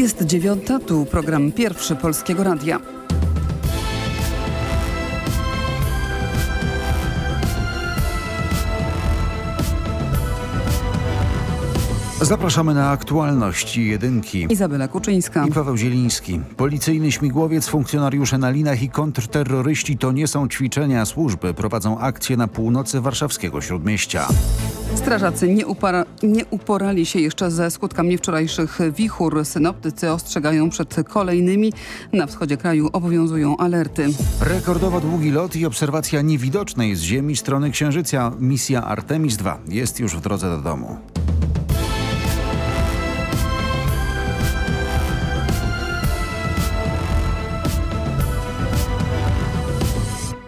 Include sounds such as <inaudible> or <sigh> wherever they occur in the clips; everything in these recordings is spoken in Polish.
Jest dziewiąta, tu program pierwszy Polskiego Radia. Zapraszamy na aktualności jedynki. Izabela Kuczyńska. I Paweł Zieliński. Policyjny śmigłowiec, funkcjonariusze na linach i kontrterroryści to nie są ćwiczenia. Służby prowadzą akcje na północy warszawskiego Śródmieścia. Strażacy nie, upara, nie uporali się jeszcze ze skutkami wczorajszych wichur. Synoptycy ostrzegają przed kolejnymi. Na wschodzie kraju obowiązują alerty. Rekordowo długi lot i obserwacja niewidocznej z Ziemi strony Księżyca. Misja Artemis II jest już w drodze do domu.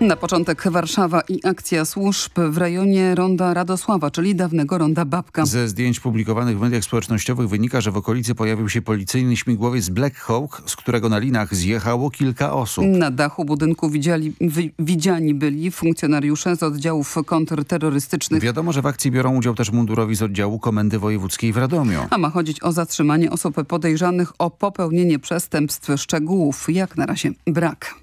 Na początek Warszawa i akcja służb w rejonie Ronda Radosława, czyli dawnego Ronda Babka. Ze zdjęć publikowanych w mediach społecznościowych wynika, że w okolicy pojawił się policyjny śmigłowiec Black Hawk, z którego na linach zjechało kilka osób. Na dachu budynku widziali, wy, widziani byli funkcjonariusze z oddziałów kontrterrorystycznych. Wiadomo, że w akcji biorą udział też mundurowi z oddziału Komendy Wojewódzkiej w Radomiu. A ma chodzić o zatrzymanie osób podejrzanych o popełnienie przestępstw. Szczegółów jak na razie brak.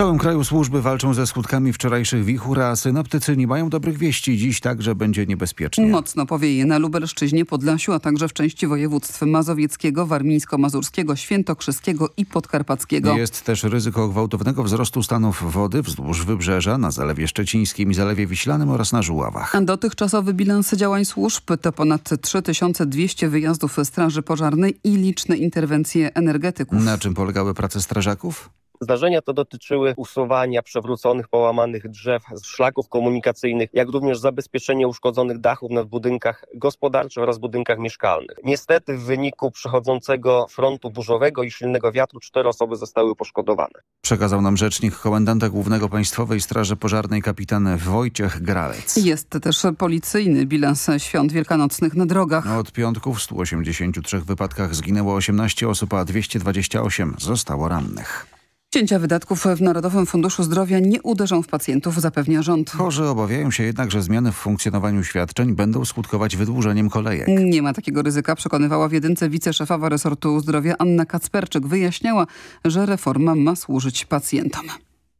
Całym kraju służby walczą ze skutkami wczorajszych wichur, a synoptycy nie mają dobrych wieści. Dziś także będzie niebezpiecznie. Mocno powieje na Lubelszczyźnie, Podlasiu, a także w części województw mazowieckiego, warmińsko-mazurskiego, świętokrzyskiego i podkarpackiego. Jest też ryzyko gwałtownego wzrostu stanów wody wzdłuż wybrzeża, na Zalewie Szczecińskim i Zalewie Wiślanym oraz na Żuławach. A dotychczasowy bilans działań służb to ponad 3200 wyjazdów straży pożarnej i liczne interwencje energetyków. Na czym polegały prace strażaków? Zdarzenia to dotyczyły usuwania przewróconych, połamanych drzew z szlaków komunikacyjnych, jak również zabezpieczenie uszkodzonych dachów na budynkach gospodarczych oraz budynkach mieszkalnych. Niestety w wyniku przechodzącego frontu burzowego i silnego wiatru cztery osoby zostały poszkodowane. Przekazał nam rzecznik komendanta głównego Państwowej Straży Pożarnej kapitan Wojciech Gralec. Jest też policyjny bilans świąt wielkanocnych na drogach. Od piątku w 183 wypadkach zginęło 18 osób, a 228 zostało rannych. Cięcia wydatków w Narodowym Funduszu Zdrowia nie uderzą w pacjentów, zapewnia rząd. Chorzy obawiają się jednak, że zmiany w funkcjonowaniu świadczeń będą skutkować wydłużeniem kolejek. Nie ma takiego ryzyka, przekonywała w jedynce wiceszefowa resortu zdrowia Anna Kacperczyk. Wyjaśniała, że reforma ma służyć pacjentom.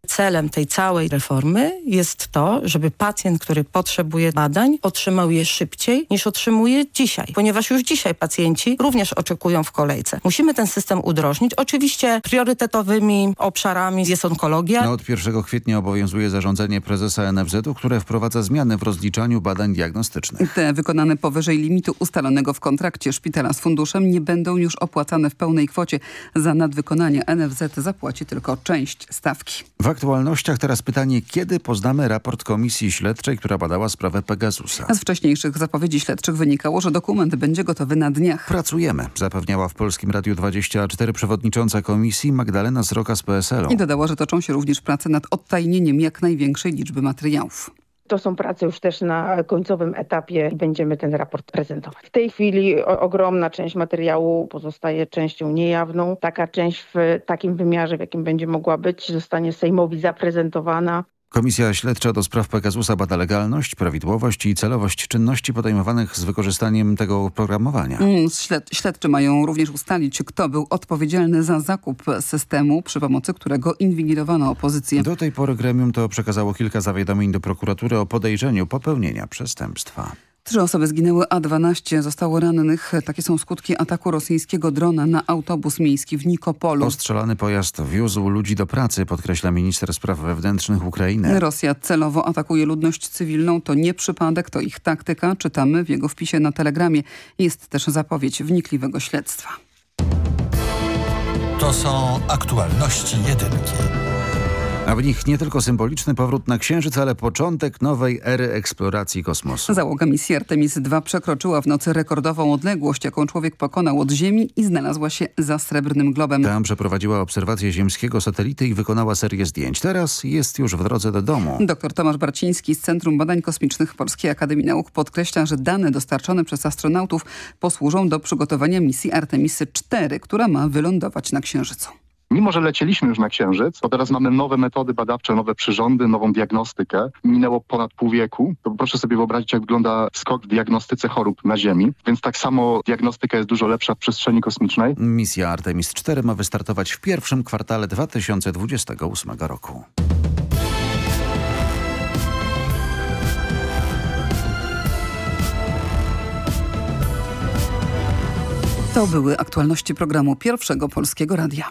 Celem tej całej reformy jest to, żeby pacjent, który potrzebuje badań, otrzymał je szybciej niż otrzymuje dzisiaj, ponieważ już dzisiaj pacjenci również oczekują w kolejce. Musimy ten system udrożnić. Oczywiście priorytetowymi obszarami jest onkologia. No od 1 kwietnia obowiązuje zarządzenie prezesa NFZ-u, które wprowadza zmiany w rozliczaniu badań diagnostycznych. Te wykonane powyżej limitu ustalonego w kontrakcie szpitala z funduszem nie będą już opłacane w pełnej kwocie. Za nadwykonanie NFZ zapłaci tylko część stawki. W aktualnościach teraz pytanie, kiedy poznamy raport komisji śledczej, która badała sprawę Pegasusa? Z wcześniejszych zapowiedzi śledczych wynikało, że dokument będzie gotowy na dniach. Pracujemy, zapewniała w Polskim Radiu 24 przewodnicząca komisji Magdalena Sroka z PSL-u. I dodała, że toczą się również prace nad odtajnieniem jak największej liczby materiałów. To są prace już też na końcowym etapie i będziemy ten raport prezentować. W tej chwili ogromna część materiału pozostaje częścią niejawną. Taka część w takim wymiarze, w jakim będzie mogła być, zostanie Sejmowi zaprezentowana. Komisja Śledcza do spraw Pegasusa bada legalność, prawidłowość i celowość czynności podejmowanych z wykorzystaniem tego oprogramowania. Mm, śled, śledczy mają również ustalić, kto był odpowiedzialny za zakup systemu, przy pomocy którego inwigilowano opozycję. Do tej pory gremium to przekazało kilka zawiadomień do prokuratury o podejrzeniu popełnienia przestępstwa. Trzy osoby zginęły, a 12 zostało rannych. Takie są skutki ataku rosyjskiego drona na autobus miejski w Nikopolu. Ostrzelany pojazd wiózł ludzi do pracy, podkreśla minister spraw wewnętrznych Ukrainy. Rosja celowo atakuje ludność cywilną. To nie przypadek, to ich taktyka. Czytamy w jego wpisie na telegramie. Jest też zapowiedź wnikliwego śledztwa. To są aktualności jedynki. A w nich nie tylko symboliczny powrót na Księżyc, ale początek nowej ery eksploracji kosmosu. Załoga misji Artemis II przekroczyła w nocy rekordową odległość, jaką człowiek pokonał od Ziemi i znalazła się za Srebrnym Globem. Tam przeprowadziła obserwację ziemskiego satelity i wykonała serię zdjęć. Teraz jest już w drodze do domu. Dr Tomasz Barciński z Centrum Badań Kosmicznych Polskiej Akademii Nauk podkreśla, że dane dostarczone przez astronautów posłużą do przygotowania misji Artemis IV, która ma wylądować na Księżycu. Mimo, że lecieliśmy już na Księżyc, to teraz mamy nowe metody badawcze, nowe przyrządy, nową diagnostykę. Minęło ponad pół wieku. To proszę sobie wyobrazić, jak wygląda skok w diagnostyce chorób na Ziemi. Więc tak samo diagnostyka jest dużo lepsza w przestrzeni kosmicznej. Misja Artemis 4 ma wystartować w pierwszym kwartale 2028 roku. To były aktualności programu Pierwszego Polskiego Radia.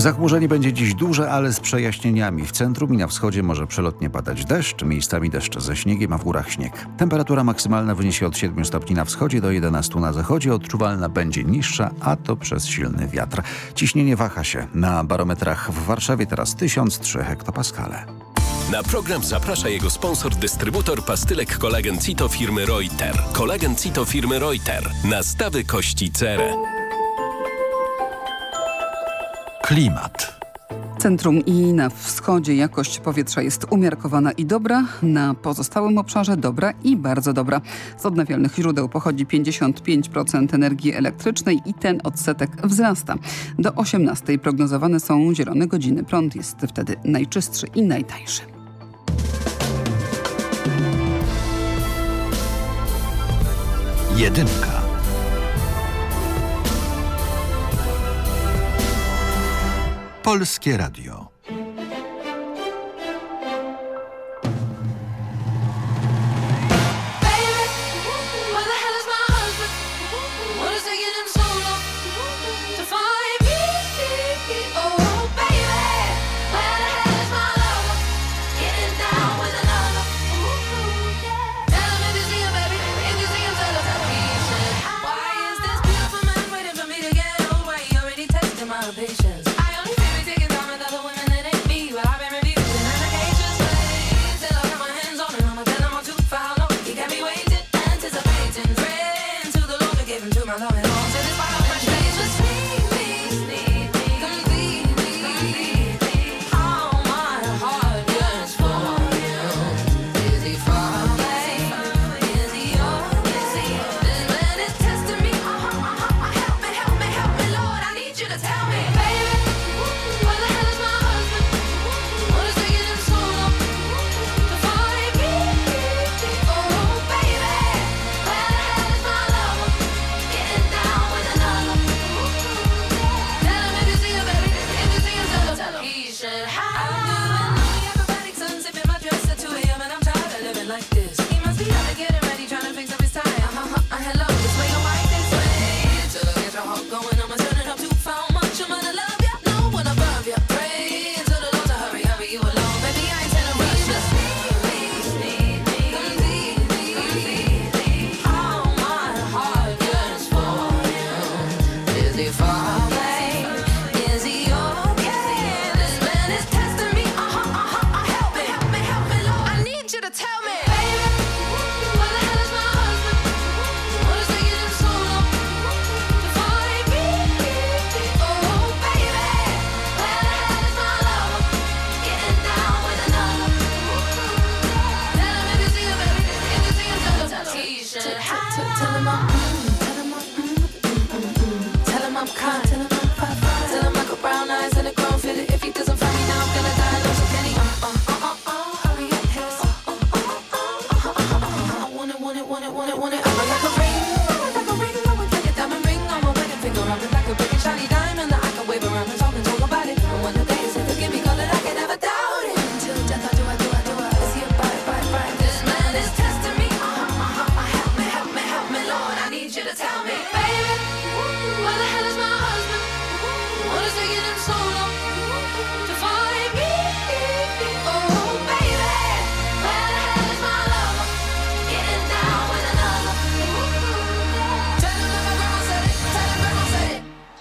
Zachmurzenie będzie dziś duże, ale z przejaśnieniami. W centrum i na wschodzie może przelotnie padać deszcz, miejscami deszcz ze śniegiem, a w górach śnieg. Temperatura maksymalna wyniesie od 7 stopni na wschodzie do 11 na zachodzie, odczuwalna będzie niższa, a to przez silny wiatr. Ciśnienie waha się. Na barometrach w Warszawie teraz 1003 hektopaskale. Na program zaprasza jego sponsor, dystrybutor pastylek kolagen Cito firmy Reuter. Kolagen Cito firmy Reuter. Nastawy kości cerę. Klimat. Centrum i na wschodzie jakość powietrza jest umiarkowana i dobra, na pozostałym obszarze dobra i bardzo dobra. Z odnawialnych źródeł pochodzi 55% energii elektrycznej i ten odsetek wzrasta. Do 18 prognozowane są zielone godziny. Prąd jest wtedy najczystszy i najtańszy. Jedynka. Polskie Radio.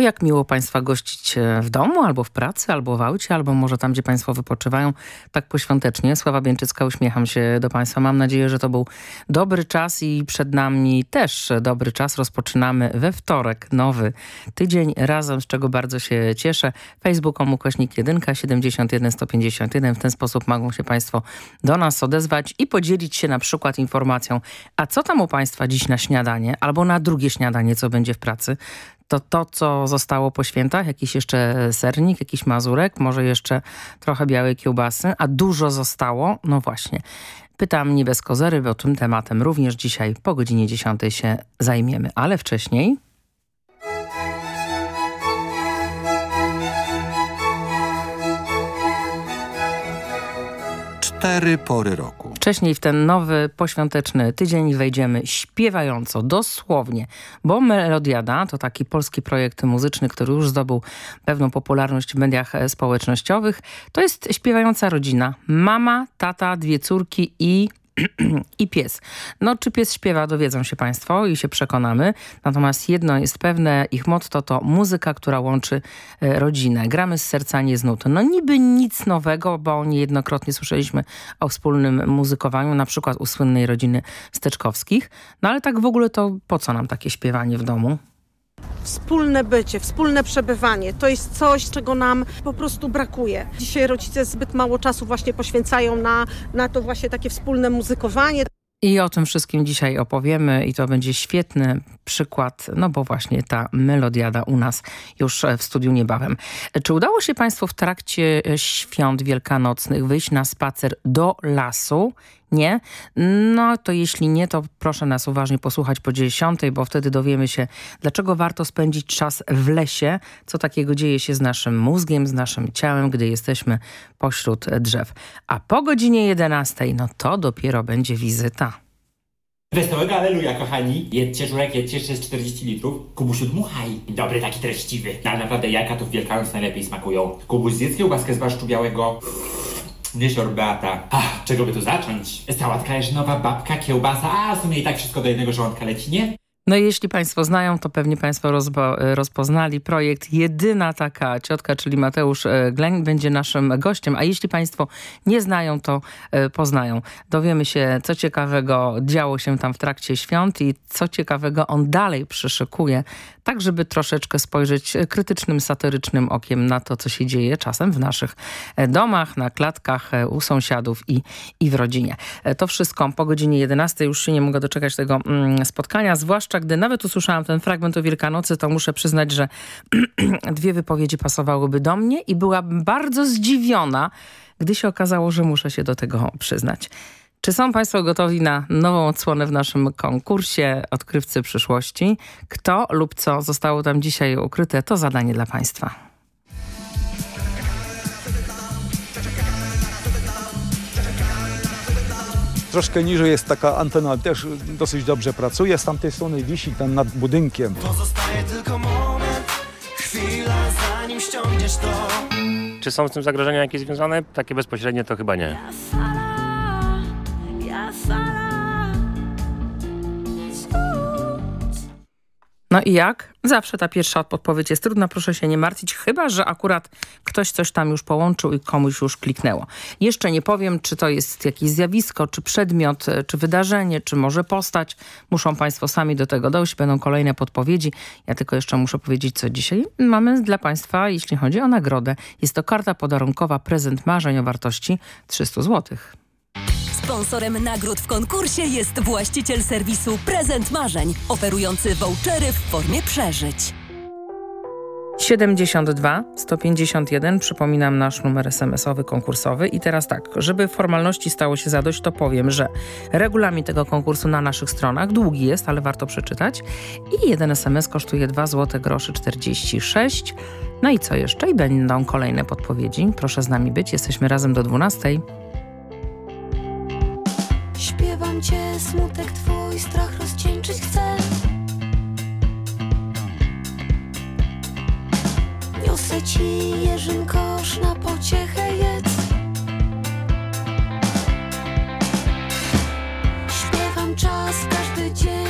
Jak miło Państwa gościć e, w domu, albo w pracy, albo w aucie, albo może tam, gdzie Państwo wypoczywają, tak poświątecznie. Sława Bieńczycka, uśmiecham się do Państwa. Mam nadzieję, że to był dobry czas i przed nami też dobry czas. Rozpoczynamy we wtorek nowy tydzień razem, z czego bardzo się cieszę. Facebook ukośnik 1 71 151. W ten sposób mogą się Państwo do nas odezwać i podzielić się na przykład informacją, a co tam u Państwa dziś na śniadanie, albo na drugie śniadanie, co będzie w pracy to to, co zostało po świętach, jakiś jeszcze sernik, jakiś mazurek, może jeszcze trochę białej kiełbasy, a dużo zostało? No właśnie. Pytam nie bez kozery, bo tym tematem również dzisiaj po godzinie 10 się zajmiemy, ale wcześniej... Cztery pory roku. Wcześniej w ten nowy poświąteczny tydzień wejdziemy śpiewająco, dosłownie, bo Melodiada to taki polski projekt muzyczny, który już zdobył pewną popularność w mediach społecznościowych. To jest śpiewająca rodzina. Mama, tata, dwie córki i i pies. No, czy pies śpiewa, dowiedzą się Państwo i się przekonamy. Natomiast jedno jest pewne, ich motto to muzyka, która łączy e, rodzinę. Gramy z serca, nie z nut. No niby nic nowego, bo niejednokrotnie słyszeliśmy o wspólnym muzykowaniu, na przykład u słynnej rodziny Steczkowskich. No ale tak w ogóle to po co nam takie śpiewanie w domu? Wspólne bycie, wspólne przebywanie to jest coś, czego nam po prostu brakuje. Dzisiaj rodzice zbyt mało czasu właśnie poświęcają na, na to właśnie takie wspólne muzykowanie. I o tym wszystkim dzisiaj opowiemy i to będzie świetny przykład, no bo właśnie ta melodiada u nas już w studiu niebawem. Czy udało się Państwu w trakcie świąt wielkanocnych wyjść na spacer do lasu? Nie? No to jeśli nie, to proszę nas uważnie posłuchać po dziesiątej, bo wtedy dowiemy się, dlaczego warto spędzić czas w lesie, co takiego dzieje się z naszym mózgiem, z naszym ciałem, gdy jesteśmy pośród drzew. A po godzinie 11, no to dopiero będzie wizyta. Wesołego aleluja, kochani. Jedźcie żurek, jedźcie, jeszcze jest 40 litrów. Kubusiu, dmuchaj. Dobry, taki treściwy. Ale naprawdę jajka to w Wielkanoc najlepiej smakują. Kubuś, zjedz kiełbaskę z barszczu białego. Wiesior Beata. Ach, czego by tu zacząć? Sałatka jarzynowa, babka, kiełbasa, a w sumie i tak wszystko do jednego żołądka leci, nie? No i jeśli Państwo znają, to pewnie Państwo rozpo, rozpoznali projekt. Jedyna taka ciotka, czyli Mateusz e, Gleń będzie naszym gościem, a jeśli Państwo nie znają, to e, poznają. Dowiemy się, co ciekawego działo się tam w trakcie świąt i co ciekawego on dalej przyszykuje, tak żeby troszeczkę spojrzeć krytycznym, satyrycznym okiem na to, co się dzieje czasem w naszych e, domach, na klatkach, u sąsiadów i, i w rodzinie. To wszystko po godzinie 11. Już się nie mogę doczekać tego mm, spotkania, zwłaszcza gdy nawet usłyszałam ten fragment o Wielkanocy, to muszę przyznać, że <clears throat> dwie wypowiedzi pasowałyby do mnie i byłam bardzo zdziwiona, gdy się okazało, że muszę się do tego przyznać. Czy są Państwo gotowi na nową odsłonę w naszym konkursie Odkrywcy Przyszłości? Kto lub co zostało tam dzisiaj ukryte, to zadanie dla Państwa. Troszkę niżej jest taka antena, też dosyć dobrze pracuje. Z tamtej strony wisi tam nad budynkiem. Pozostaje tylko moment, chwila zanim ściągniesz to. Czy są z tym zagrożenia jakieś związane? Takie bezpośrednie to chyba nie. No i jak? Zawsze ta pierwsza podpowiedź jest trudna, proszę się nie martwić, chyba że akurat ktoś coś tam już połączył i komuś już kliknęło. Jeszcze nie powiem, czy to jest jakieś zjawisko, czy przedmiot, czy wydarzenie, czy może postać. Muszą Państwo sami do tego dojść, będą kolejne podpowiedzi. Ja tylko jeszcze muszę powiedzieć, co dzisiaj mamy dla Państwa, jeśli chodzi o nagrodę. Jest to karta podarunkowa Prezent Marzeń o wartości 300 złotych. Sponsorem nagród w konkursie jest właściciel serwisu Prezent Marzeń, oferujący vouchery w formie przeżyć. 72 151, przypominam nasz numer SMS-owy konkursowy i teraz tak, żeby formalności stało się zadość, to powiem, że regulamin tego konkursu na naszych stronach długi jest, ale warto przeczytać i jeden SMS kosztuje 2 zł groszy 46. No i co jeszcze? I będą kolejne podpowiedzi. Proszę z nami być, jesteśmy razem do 12. Śpiewam cię, smutek twój, strach rozcieńczyć chcę. Niosę ci jeżyn kosz, na pociechę jedz. Śpiewam czas, każdy dzień,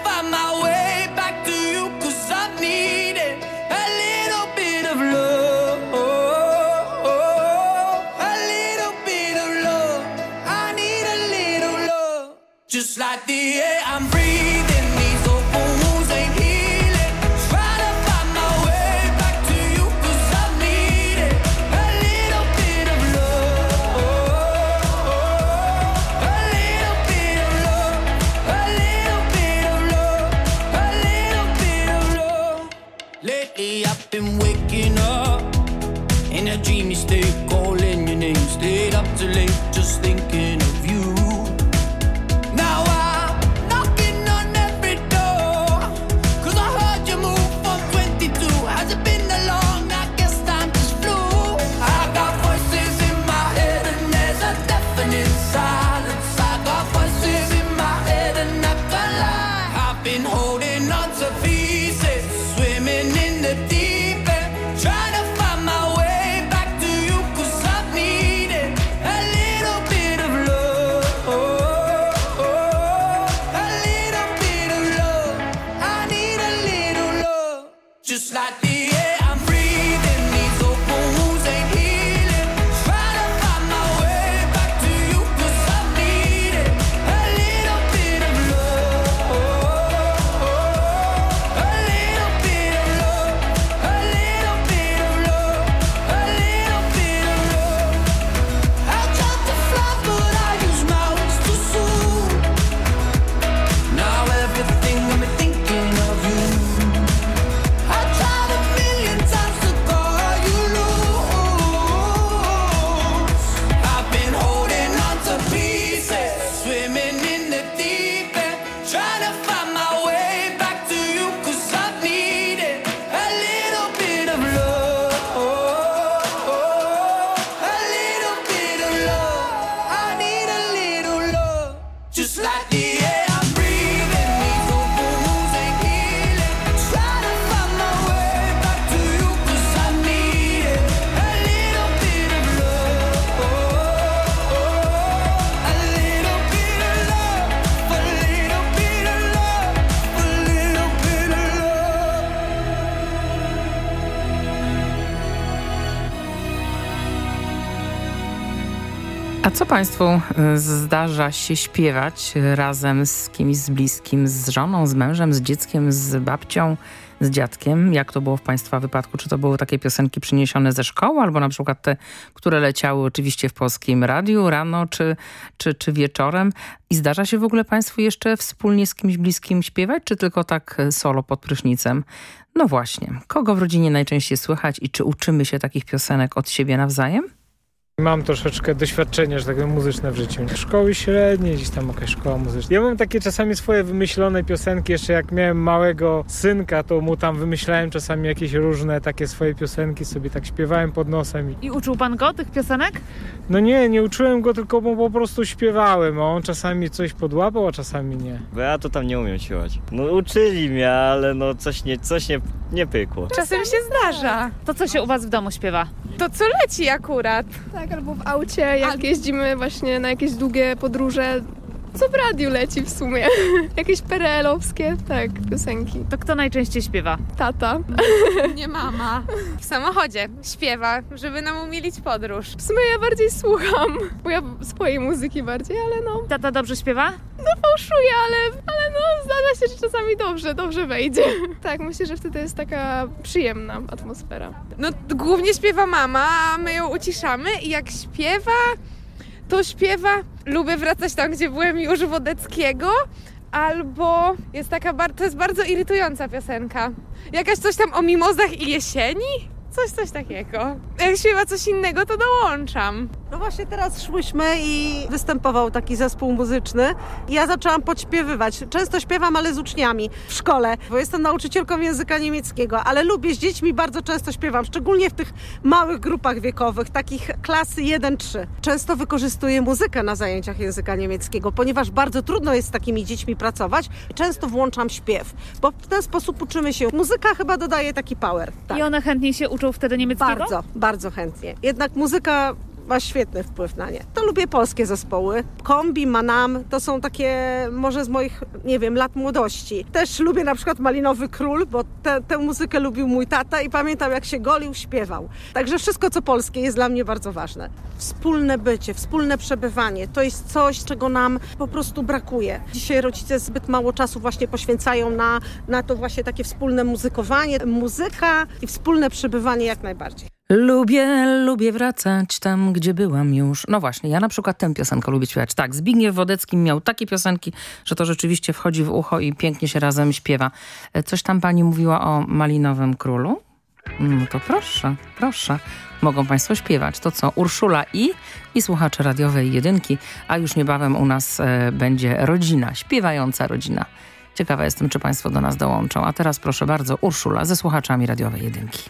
just like the air. Co Państwu y, zdarza się śpiewać razem z kimś z bliskim, z żoną, z mężem, z dzieckiem, z babcią, z dziadkiem? Jak to było w Państwa wypadku? Czy to były takie piosenki przyniesione ze szkoły, albo na przykład te, które leciały oczywiście w polskim radiu rano czy, czy, czy wieczorem? I zdarza się w ogóle Państwu jeszcze wspólnie z kimś bliskim śpiewać, czy tylko tak y, solo pod prysznicem? No właśnie, kogo w rodzinie najczęściej słychać i czy uczymy się takich piosenek od siebie nawzajem? Mam troszeczkę doświadczenie, że tak powiem, muzyczne w życiu. Szkoły średnie, gdzieś tam jakaś szkoła muzyczna. Ja mam takie czasami swoje wymyślone piosenki. Jeszcze jak miałem małego synka, to mu tam wymyślałem czasami jakieś różne takie swoje piosenki, sobie tak śpiewałem pod nosem. I... I uczył pan go tych piosenek? No nie, nie uczyłem go, tylko mu po prostu śpiewałem. A on czasami coś podłapał, a czasami nie. Bo ja to tam nie umiem śpiewać. No uczyli mnie, ale no coś nie, coś nie, nie pykło. Czasem się zdarza. To co się u was w domu śpiewa? To co leci akurat. Tak, albo w aucie, jak jeździmy właśnie na jakieś długie podróże. Co w radiu leci w sumie? <laughs> Jakieś perelowskie, tak, piosenki. To kto najczęściej śpiewa? Tata. <laughs> Nie mama. W samochodzie śpiewa, żeby nam umilić podróż. W sumie ja bardziej słucham, bo ja swojej muzyki bardziej, ale no... Tata dobrze śpiewa? No fałszuje, ale, ale no zdarza się, że czasami dobrze, dobrze wejdzie. <laughs> Tak, myślę, że wtedy jest taka przyjemna atmosfera. No głównie śpiewa mama, a my ją uciszamy i jak śpiewa, to śpiewa Lubię wracać tam, gdzie byłem już Wodeckiego, albo jest taka, to jest bardzo irytująca piosenka. Jakaś coś tam o mimozach i jesieni? Coś, coś takiego. Jak śpiewa coś innego, to dołączam. No właśnie teraz szłyśmy i występował taki zespół muzyczny i ja zaczęłam podśpiewywać. Często śpiewam, ale z uczniami w szkole, bo jestem nauczycielką języka niemieckiego, ale lubię z dziećmi, bardzo często śpiewam, szczególnie w tych małych grupach wiekowych, takich klasy 1-3. Często wykorzystuję muzykę na zajęciach języka niemieckiego, ponieważ bardzo trudno jest z takimi dziećmi pracować. Często włączam śpiew, bo w ten sposób uczymy się. Muzyka chyba dodaje taki power. Tak. I one chętniej się uczą wtedy niemieckiego? Bardzo, bardzo chętnie. Jednak muzyka ma świetny wpływ na nie. To lubię polskie zespoły. Kombi, Manam, to są takie może z moich, nie wiem, lat młodości. Też lubię na przykład Malinowy Król, bo te, tę muzykę lubił mój tata i pamiętam jak się golił, śpiewał. Także wszystko co polskie jest dla mnie bardzo ważne. Wspólne bycie, wspólne przebywanie, to jest coś, czego nam po prostu brakuje. Dzisiaj rodzice zbyt mało czasu właśnie poświęcają na, na to właśnie takie wspólne muzykowanie, muzyka i wspólne przebywanie jak najbardziej. Lubię, lubię wracać tam, gdzie byłam już. No właśnie, ja na przykład tę piosenkę lubię śpiewać. Tak, Zbigniew Wodecki miał takie piosenki, że to rzeczywiście wchodzi w ucho i pięknie się razem śpiewa. E, Coś tam pani mówiła o Malinowym Królu? No to proszę, proszę. Mogą państwo śpiewać. To co? Urszula i i słuchacze radiowej jedynki, a już niebawem u nas e, będzie rodzina, śpiewająca rodzina. Ciekawa jestem, czy państwo do nas dołączą. A teraz proszę bardzo, Urszula ze słuchaczami radiowej jedynki.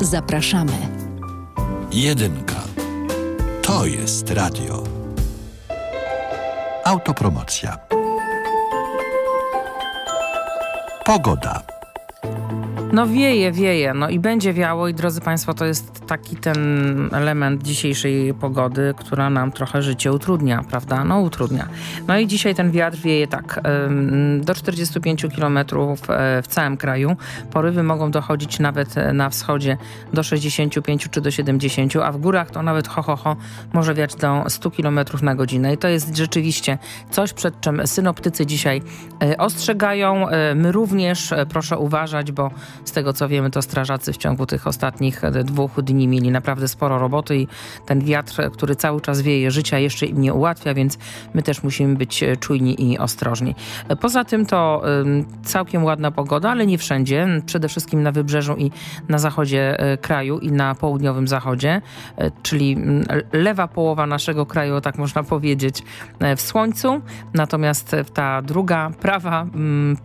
Zapraszamy. Jedynka. To jest radio. Autopromocja. Pogoda. No wieje, wieje, no i będzie wiało i drodzy Państwo, to jest taki ten element dzisiejszej pogody, która nam trochę życie utrudnia, prawda? No utrudnia. No i dzisiaj ten wiatr wieje tak, do 45 km w całym kraju. Porywy mogą dochodzić nawet e, na wschodzie do 65 czy do 70, a w górach to nawet ho, ho, ho może wiać do 100 km na godzinę i to jest rzeczywiście coś, przed czym synoptycy dzisiaj e, ostrzegają. E, My również, e, proszę uważać, bo z tego co wiemy, to strażacy w ciągu tych ostatnich e, dwóch dni mieli naprawdę sporo roboty i ten wiatr, który cały czas wieje życia, jeszcze im nie ułatwia, więc my też musimy być e, czujni i ostrożni. E, Poza tym to całkiem ładna pogoda, ale nie wszędzie. Przede wszystkim na wybrzeżu i na zachodzie kraju i na południowym zachodzie, czyli lewa połowa naszego kraju, tak można powiedzieć, w słońcu. Natomiast ta druga, prawa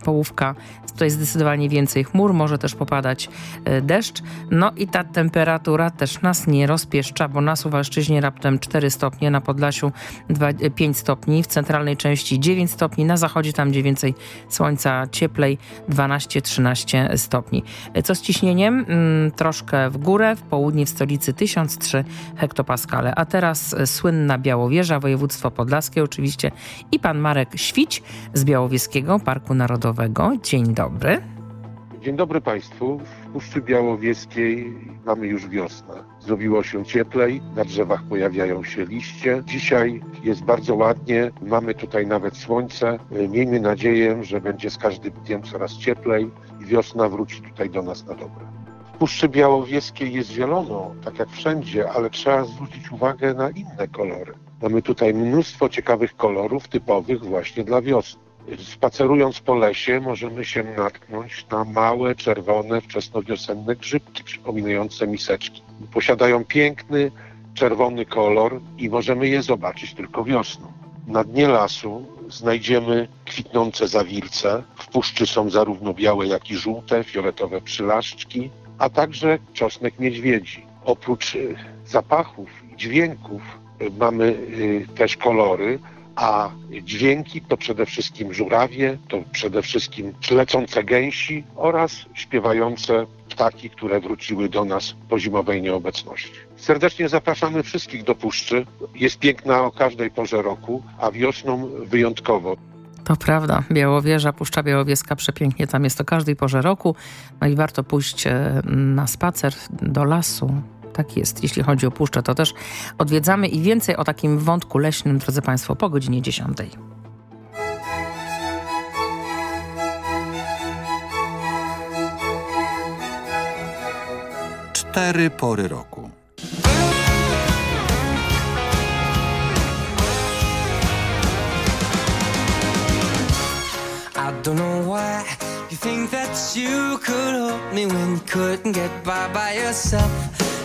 połówka, tutaj zdecydowanie więcej chmur, może też popadać e, deszcz. No i ta temperatura też nas nie rozpieszcza, bo na Suwalszczyźnie raptem 4 stopnie, na Podlasiu 2, e, 5 stopni, w centralnej części 9 stopni, na zachodzie tam gdzie więcej słońca, cieplej 12-13 stopni. E, Co z ciśnieniem? Mm, troszkę w górę, w południe w stolicy 1003 hektopaskale. A teraz e, słynna Białowieża, województwo podlaskie oczywiście i pan Marek Świć z Białowieskiego Parku Narodowego. Dzień dobry. Dzień dobry Państwu. W Puszczy Białowieskiej mamy już wiosnę. Zrobiło się cieplej, na drzewach pojawiają się liście. Dzisiaj jest bardzo ładnie, mamy tutaj nawet słońce. Miejmy nadzieję, że będzie z każdym dniem coraz cieplej i wiosna wróci tutaj do nas na dobre. W Puszczy Białowieskiej jest zielono, tak jak wszędzie, ale trzeba zwrócić uwagę na inne kolory. Mamy tutaj mnóstwo ciekawych kolorów typowych właśnie dla wiosny. Spacerując po lesie możemy się natknąć na małe, czerwone, wczesnowiosenne grzybki przypominające miseczki. Posiadają piękny, czerwony kolor i możemy je zobaczyć tylko wiosną. Na dnie lasu znajdziemy kwitnące zawilce. W puszczy są zarówno białe, jak i żółte, fioletowe przylaszczki, a także czosnek niedźwiedzi. Oprócz y, zapachów i dźwięków y, mamy y, też kolory, a dźwięki to przede wszystkim żurawie, to przede wszystkim lecące gęsi oraz śpiewające ptaki, które wróciły do nas po zimowej nieobecności. Serdecznie zapraszamy wszystkich do puszczy. Jest piękna o każdej porze roku, a wiosną wyjątkowo. To prawda, Białowieża, Puszcza Białowieska przepięknie tam jest o każdej porze roku. No i warto pójść e, na spacer do lasu. Tak jest, jeśli chodzi o puszczę, to też odwiedzamy i więcej o takim wątku leśnym, drodzy Państwo, po godzinie 10. Cztery pory roku. I don't know why you think that you could help me when you couldn't get by by yourself.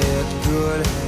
said good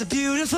It's a beautiful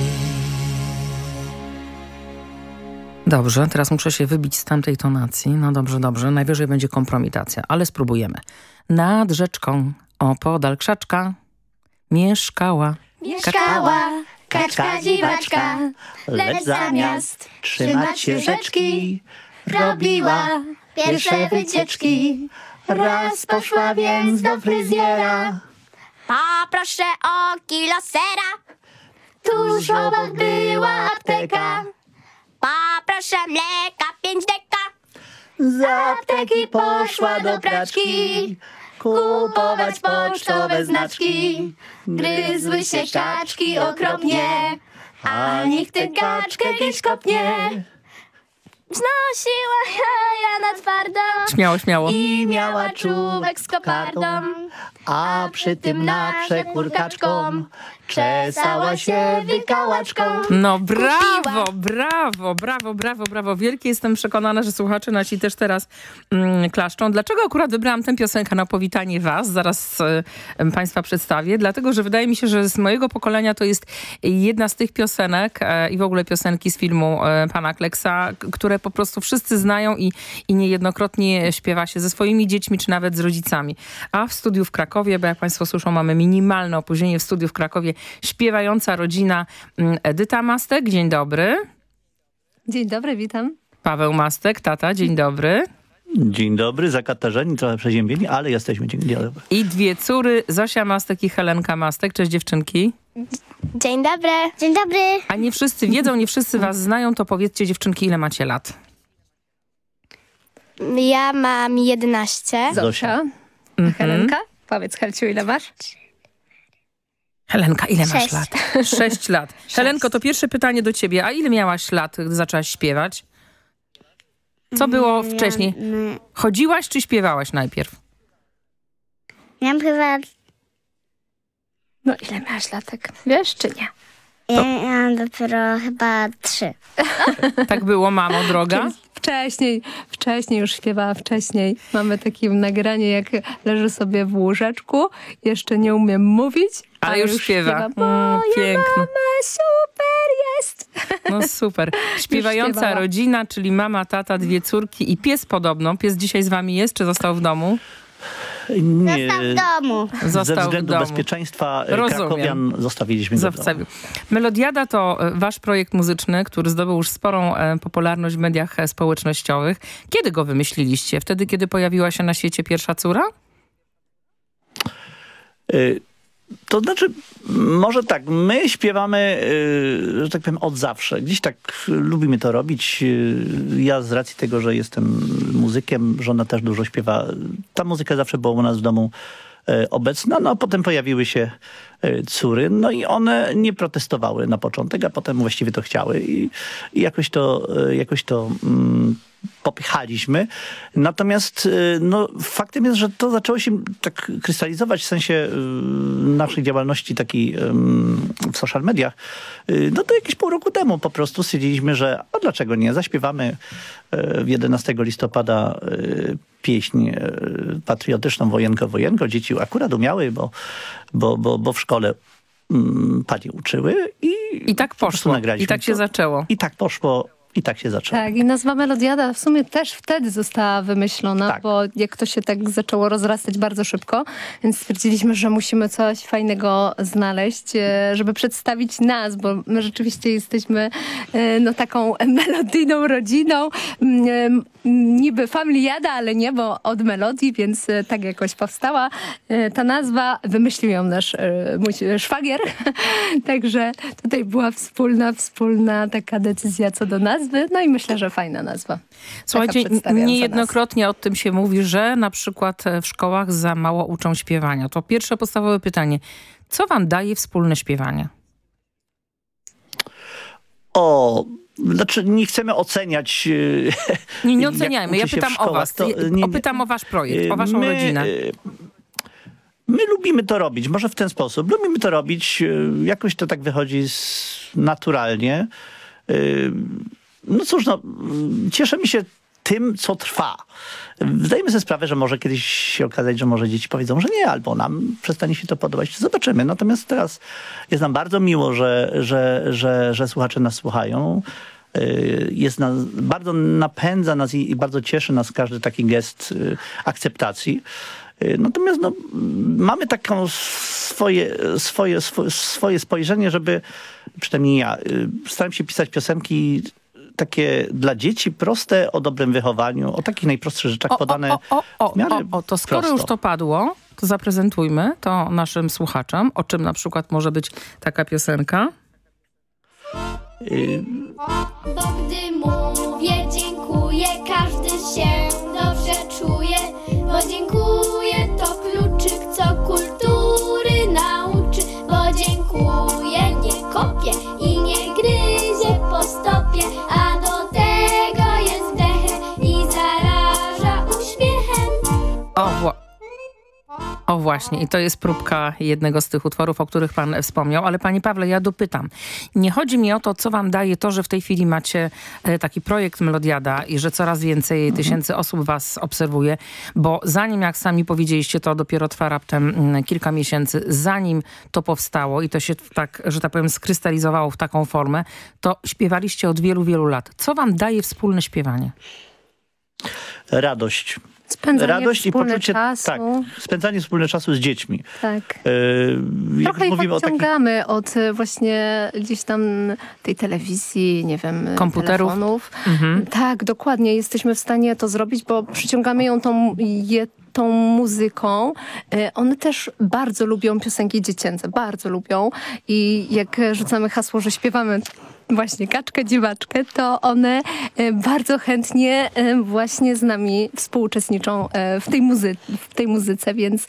Dobrze, teraz muszę się wybić z tamtej tonacji. No dobrze, dobrze, najwyżej będzie kompromitacja, ale spróbujemy. Nad rzeczką, opodal krzaczka, mieszkała. Mieszkała kaczka dziwaczka, lecz zamiast trzymać się rzeczki, robiła pierwsze wycieczki. Raz poszła więc do fryzjera. Poproszę o kilo sera. Tuż obok była apteka. Poproszę mleka pięć deka. Z apteki poszła do praczki. Kupować pocztowe znaczki. Gryzły się kaczki okropnie. A niech tę kaczkę kiedyś kopnie. Znosiła jaja na twardo. Śmiało, śmiało. I miała czubek z kokardą. A przy tym na przekór kaczką czesała się wykałaczką. No brawo, brawo, brawo, brawo, brawo. Wielkie jestem przekonana, że słuchacze nasi też teraz mm, klaszczą. Dlaczego akurat wybrałam tę piosenkę na powitanie was? Zaraz e, państwa przedstawię. Dlatego, że wydaje mi się, że z mojego pokolenia to jest jedna z tych piosenek e, i w ogóle piosenki z filmu e, pana Kleksa, które po prostu wszyscy znają i, i niejednokrotnie śpiewa się ze swoimi dziećmi, czy nawet z rodzicami. A w studiu w Krakowie, bo jak państwo słyszą, mamy minimalne opóźnienie w studiu w Krakowie, śpiewająca rodzina mm, Edyta Mastek. Dzień dobry. Dzień dobry, witam. Paweł Mastek, tata, dzień dobry. Dzień dobry, zakatarzeni, trochę przeziębieni, ale jesteśmy. Dzień dobry. I dwie córy, Zosia Mastek i Helenka Mastek. Cześć dziewczynki. Dzień dobry. Dzień dobry. A nie wszyscy wiedzą, nie wszyscy was znają, to powiedzcie dziewczynki, ile macie lat. Ja mam 11. Zosia. Mhm. Helenka? Powiedz, Helciu, ile masz? Helenka, ile masz Sześć. lat? <laughs> Sześć lat. Helenko, to pierwsze pytanie do ciebie. A ile miałaś lat, gdy zaczęłaś śpiewać? Co było wcześniej? Chodziłaś czy śpiewałaś najpierw? Miałam chyba... No ile masz latek? Wiesz, czy nie? Ja miałam dopiero chyba trzy. Tak było, mamo droga? Wcześniej, wcześniej już śpiewała, wcześniej. Mamy takie nagranie, jak leży sobie w łóżeczku, jeszcze nie umiem mówić, Ale już śpiewa. Mm, Moja piękne. mama super jest. No super. Śpiewająca rodzina, czyli mama, tata, dwie córki i pies podobno. Pies dzisiaj z wami jest, czy został w domu? Nie, Został w domu. Został ze w względu domu. bezpieczeństwa Rozumiem. krakowian zostawiliśmy go w domu. Zostawił. Melodiada to e, wasz projekt muzyczny, który zdobył już sporą e, popularność w mediach e, społecznościowych. Kiedy go wymyśliliście? Wtedy, kiedy pojawiła się na świecie pierwsza córa? Y, To znaczy, może tak, my śpiewamy, y, że tak powiem, od zawsze. Gdzieś tak lubimy to robić. Y, Ja z racji tego, że jestem muzykiem, żona też dużo śpiewa. Ta muzyka zawsze była u nas w domu obecna. No a potem pojawiły się y, córy. No i one nie protestowały na początek, a potem właściwie to chciały i, i jakoś to, y, jakoś to mm, popychaliśmy. Natomiast y, no, faktem jest, że to zaczęło się tak krystalizować w sensie y, naszej działalności takiej w social mediach. Y, No to jakieś pół roku temu po prostu stwierdziliśmy, że a dlaczego nie? Zaśpiewamy y, 11 listopada pieśń patriotyczną Wojenko, Wojenko. Dzieci akurat umiały, bo, bo, bo, bo w szkole panie uczyły i, I tak po poszło. nagraliśmy I tak się to. zaczęło. I tak poszło. I tak się zaczęło. Tak, i nazwa Melodiada w sumie też wtedy została wymyślona, bo jak to się tak zaczęło rozrastać bardzo szybko, więc stwierdziliśmy, że musimy coś fajnego znaleźć, e, żeby przedstawić nas, bo my rzeczywiście jesteśmy e, no, taką <laughs> melodyjną rodziną, mm, niby familiada, ale nie, bo od melodii, więc e, tak jakoś powstała e, ta nazwa. Wymyślił ją nasz e, mój szwagier, <laughs> także tutaj była wspólna, wspólna taka decyzja co do nazwy, no i myślę, że fajna nazwa. Słuchajcie, niejednokrotnie o tym się mówi, że na przykład w szkołach za mało uczą śpiewania. To pierwsze podstawowe pytanie. Co wam daje wspólne śpiewanie? O, znaczy nie chcemy oceniać. e, Nie, nie <laughs> oceniajmy. Ja pytam o was. To, e, nie- Opytam o wasz projekt, o e, waszą my, rodzinę. My lubimy to robić, może w ten sposób. Lubimy to robić, jakoś to tak wychodzi naturalnie. No cóż, no, cieszymy się tym, co trwa. Zdajemy sobie sprawę, że może kiedyś się okazać, że może dzieci powiedzą, że nie, albo nam przestanie się to podobać. Zobaczymy. Natomiast teraz jest nam bardzo miło, że, że, że, że słuchacze nas słuchają. Y, Jest nas, bardzo napędza nas i, bardzo cieszy nas każdy taki gest y, akceptacji. Y, Natomiast no, mamy taką swoje, swoje, swoje, spojrzenie, żeby, przynajmniej ja, staram się pisać piosenki takie dla dzieci proste, o dobrym wychowaniu, o takich najprostszych rzeczach podane O, o, o, w miarę o, o, to skoro prosto. już to padło, to zaprezentujmy to naszym słuchaczom, o czym na przykład może być taka piosenka. Y, Bo gdy mówię dziękuję, każdy się dobrze czuje, bo dziękuję to kluczyk, co kultury nauczy, bo dziękuję nie kopie i nie gryzie o właśnie, i to jest próbka jednego z tych utworów, o których pan wspomniał. Ale panie Pawle, ja dopytam. Nie chodzi mi o to, co wam daje to, że w tej chwili macie e, taki projekt Melodiada i że coraz więcej tysięcy osób was obserwuje, bo zanim, jak sami powiedzieliście, to dopiero trwa raptem mm, kilka miesięcy, zanim to powstało i to się tak, że tak powiem, skrystalizowało w taką formę, to śpiewaliście od wielu, wielu lat. Co wam daje wspólne śpiewanie? radość. Spędzanie radość i poczucie, czasu. tak, spędzanie wspólne czasu z dziećmi. Tak. Jak Trochę ich mówimy o takich odciągamy od e, właśnie gdzieś tam tej telewizji, nie wiem, e, Komputerów. telefonów. Mhm. Tak, dokładnie. Jesteśmy w stanie to zrobić, bo przyciągamy ją tą, je, tą muzyką. E, One też bardzo lubią piosenki dziecięce, bardzo lubią. I jak e, rzucamy hasło, że śpiewamy właśnie kaczkę, dziwaczkę, to one e, bardzo chętnie e, właśnie z nami współuczestniczą e, w tej, muzy w tej muzyce, więc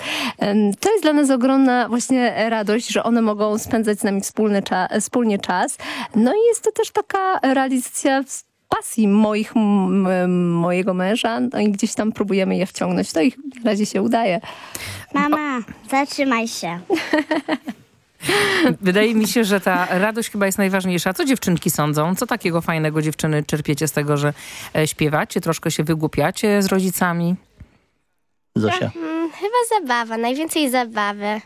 to jest dla nas ogromna właśnie radość, że one mogą spędzać z nami wspólny cza wspólnie czas. No i jest to też taka realizacja pasji moich, mojego męża, no i gdzieś tam próbujemy je wciągnąć. To ich na razie się udaje. Mama, zatrzymaj się. <laughs> <laughs> Wydaje mi się, że ta radość chyba jest najważniejsza. Co dziewczynki sądzą? Co takiego fajnego dziewczyny czerpiecie z tego, że e, śpiewacie? Troszkę się wygłupiacie z rodzicami? Zosia. Mm, chyba zabawa, najwięcej zabawy.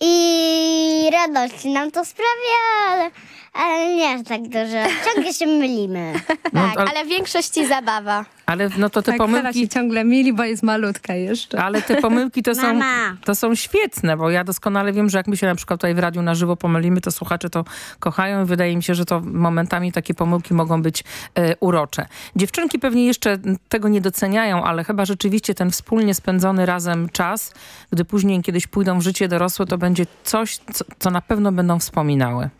I radości nam to sprawia, ale, ale nie aż tak dużo. Ciągle się mylimy. <laughs> No, tak, ale- ale w większości zabawa. Ale no to te tak, pomyłki... się ciągle mili, bo jest malutka jeszcze. Ale te pomyłki to są, to są świetne, bo ja doskonale wiem, że jak my się na przykład tutaj w radiu na żywo pomylimy, to słuchacze to kochają i wydaje mi się, że to momentami takie pomyłki mogą być e, urocze. Dziewczynki pewnie jeszcze tego nie doceniają, ale chyba rzeczywiście ten wspólnie spędzony razem czas, gdy później kiedyś pójdą w życie dorosłe, to będzie coś, co, co na pewno będą wspominały.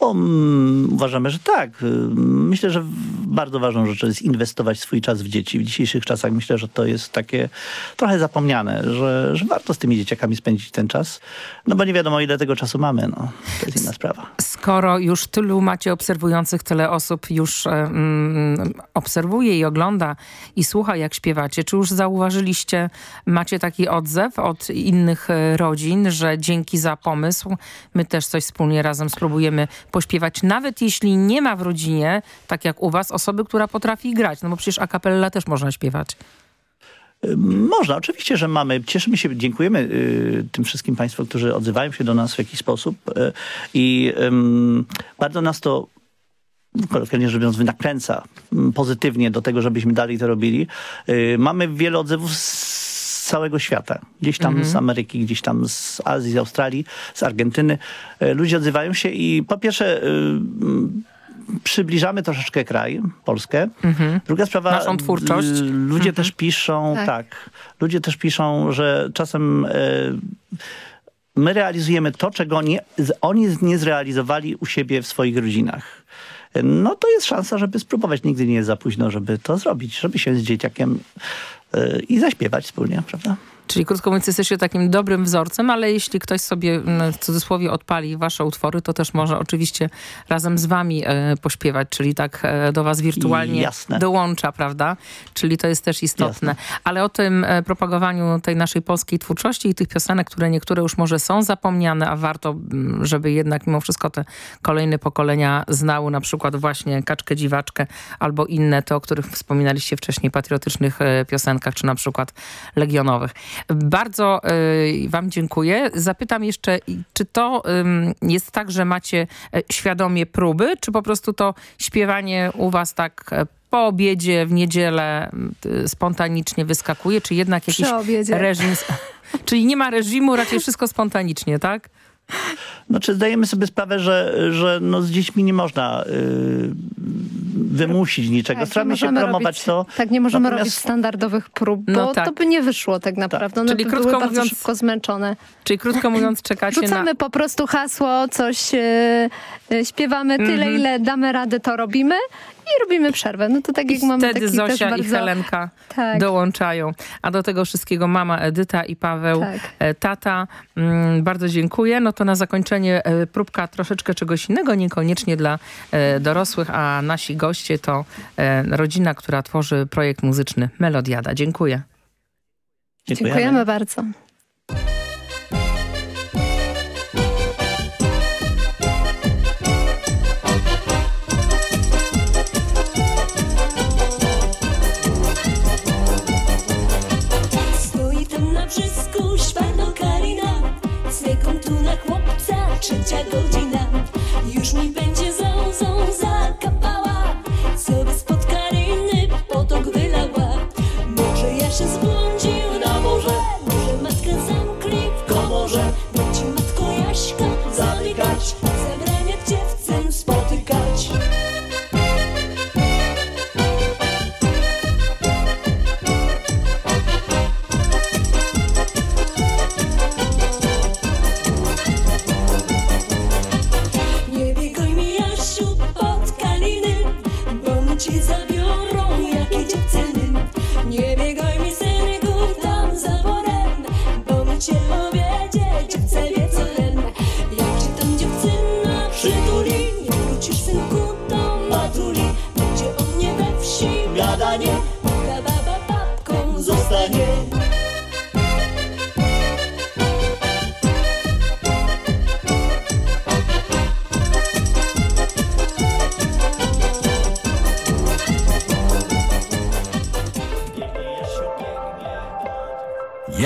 Mm, uważamy, że tak. Y, Myślę, że bardzo ważną rzeczą jest inwestować swój czas w dzieci. W dzisiejszych czasach myślę, że to jest takie trochę zapomniane, że, że warto z tymi dzieciakami spędzić ten czas, no bo nie wiadomo ile tego czasu mamy, no. To jest inna sprawa. Skoro już tylu macie obserwujących, tyle osób już e, mm, obserwuje i ogląda i słucha, jak śpiewacie, czy już zauważyliście, macie taki odzew od innych e, rodzin, że dzięki za pomysł my też coś wspólnie razem spróbujemy pośpiewać, nawet jeśli nie ma w rodzinie, tak jak u was, osoby, która potrafi grać, no bo przecież a cappella też można śpiewać. Y, Można, oczywiście, że mamy. Cieszymy się, dziękujemy y, tym wszystkim Państwu, którzy odzywają się do nas w jakiś sposób y, i ym, bardzo nas to kolokwialnie rzecz biorąc, nakręca pozytywnie do tego, żebyśmy dalej to robili. Y, mamy wiele odzewów z całego świata. Gdzieś tam Mhm. z Ameryki, gdzieś tam z Azji, z Australii, z Argentyny. Y, ludzie odzywają się i po pierwsze y, mm, przybliżamy troszeczkę kraj, Polskę. Mhm. Druga sprawa, Naszą twórczość. ludzie Mhm. też piszą, Tak. tak. ludzie też piszą, że czasem y, my realizujemy to, czego nie, oni nie zrealizowali u siebie w swoich rodzinach. No to jest szansa, żeby spróbować. Nigdy nie jest za późno, żeby to zrobić, żeby się z dzieciakiem i zaśpiewać wspólnie, prawda? Czyli krótko mówiąc, jesteście takim dobrym wzorcem, ale jeśli ktoś sobie mm, w cudzysłowie odpali wasze utwory, to też może oczywiście razem z wami e, pośpiewać, czyli tak e, do was wirtualnie Jasne. dołącza, prawda? Czyli to jest też istotne. Ale o tym e, propagowaniu tej naszej polskiej twórczości i tych piosenek, które niektóre już może są zapomniane, a warto, mm, żeby jednak mimo wszystko te kolejne pokolenia znały, na przykład właśnie Kaczkę Dziwaczkę albo inne, te, o których wspominaliście wcześniej, patriotycznych e, piosenkach, czy na przykład legionowych. Bardzo y, wam dziękuję. Zapytam jeszcze, czy to jest tak, że macie e, świadomie próby, czy po prostu to śpiewanie u was tak e, po obiedzie w niedzielę y, spontanicznie wyskakuje, czy jednak jakiś reżim... <laughs> Czyli nie ma reżimu, raczej wszystko spontanicznie, tak? Znaczy zdajemy sobie sprawę, że, że no z dziećmi nie można y, wymusić niczego. Tak, Staramy się promować robić, to. Tak, nie możemy Natomiast- robić standardowych prób, bo No tak. to by nie wyszło tak naprawdę. One Czyli by krótko były bardzo mówiąc- szybko zmęczone. Czyli krótko mówiąc czekacie Rzucamy na... po prostu hasło, coś e, e, śpiewamy tyle, Mhm. ile damy rady, to robimy i robimy przerwę. No to tak jak mamy Wtedy taki Zosia też i bardzo... Helenka Tak. dołączają. A do tego wszystkiego mama Edyta i Paweł, Tak. e, tata. Mm, bardzo dziękuję. No to na zakończenie e, próbka troszeczkę czegoś innego, niekoniecznie dla e, dorosłych, a nasi goście to e, rodzina, która tworzy projekt muzyczny Melodiada. Dziękuję. Dziękujemy bardzo. 全家都จ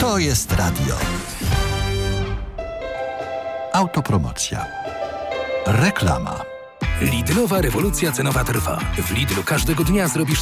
To jest radio. Autopromocja. Reklama. Lidlowa rewolucja cenowa trwa. W Lidlu każdego dnia zrobisz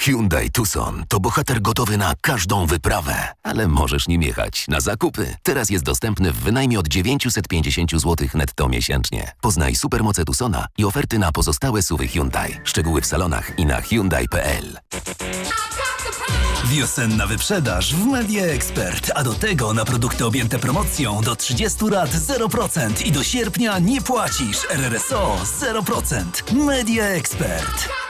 Hyundai Tucson to bohater gotowy na każdą wyprawę, ale możesz nim jechać na zakupy. Teraz jest dostępny w wynajmie od 950 zł netto miesięcznie. Poznaj supermoce Tucsona i oferty na pozostałe suwy Hyundai. Szczegóły w salonach i na Hyundai.pl. Wiosenna wyprzedaż w Media Expert, a do tego na produkty objęte promocją do 30 lat 0% i do sierpnia nie płacisz RRSO 0%. Media Expert.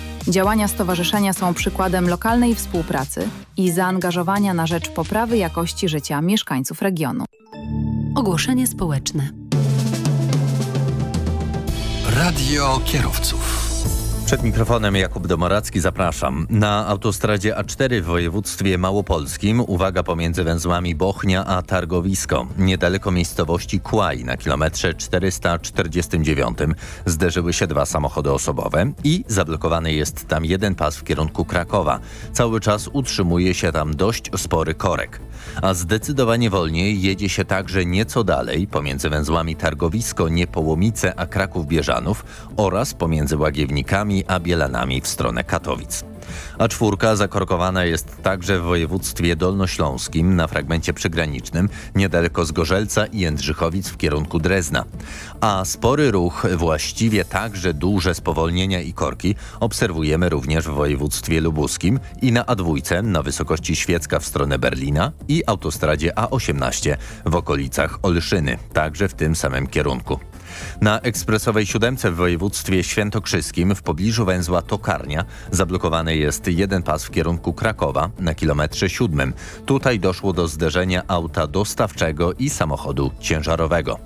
Działania stowarzyszenia są przykładem lokalnej współpracy i zaangażowania na rzecz poprawy jakości życia mieszkańców regionu. Ogłoszenie społeczne. Radio kierowców. Przed mikrofonem Jakub Domoracki zapraszam. Na autostradzie A4 w województwie małopolskim uwaga pomiędzy węzłami Bochnia a Targowisko. Niedaleko miejscowości Kłaj na kilometrze 449 zderzyły się dwa samochody osobowe i zablokowany jest tam jeden pas w kierunku Krakowa. Cały czas utrzymuje się tam dość spory korek. A zdecydowanie wolniej jedzie się także nieco dalej pomiędzy węzłami Targowisko, Niepołomice a Kraków-Bieżanów oraz pomiędzy Łagiewnikami a Bielanami w stronę Katowic. A czwórka zakorkowana jest także w województwie dolnośląskim na fragmencie przygranicznym niedaleko Zgorzelca i Jędrzychowic w kierunku Drezna. A spory ruch, właściwie także duże spowolnienia i korki obserwujemy również w województwie lubuskim i na A2 na wysokości Świecka w stronę Berlina i autostradzie A18 w okolicach Olszyny, także w tym samym kierunku. Na ekspresowej siódemce w województwie świętokrzyskim w pobliżu węzła Tokarnia zablokowany jest jeden pas w kierunku Krakowa na kilometrze siódmym. Tutaj doszło do zderzenia auta dostawczego i samochodu ciężarowego.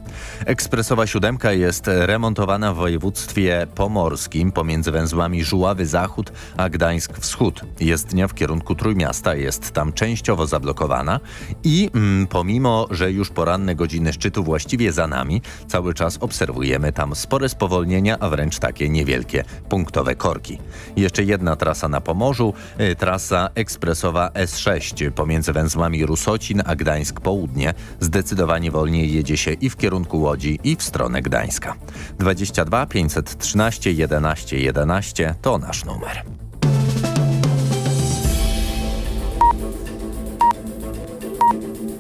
Ekspresowa siódemka jest remontowana w województwie pomorskim pomiędzy węzłami Żuławy Zachód a Gdańsk Wschód. Jezdnia w kierunku Trójmiasta jest tam częściowo zablokowana i mm, pomimo, że już poranne godziny szczytu właściwie za nami, cały czas obserwujemy tam spore spowolnienia, a wręcz takie niewielkie punktowe korki. Jeszcze jedna trasa na Pomorzu, y, trasa ekspresowa S6 pomiędzy węzłami Rusocin a Gdańsk Południe. Zdecydowanie wolniej jedzie się i w kierunku Łodzi i w stronę Gdańska. 22 513 11 11 to nasz numer.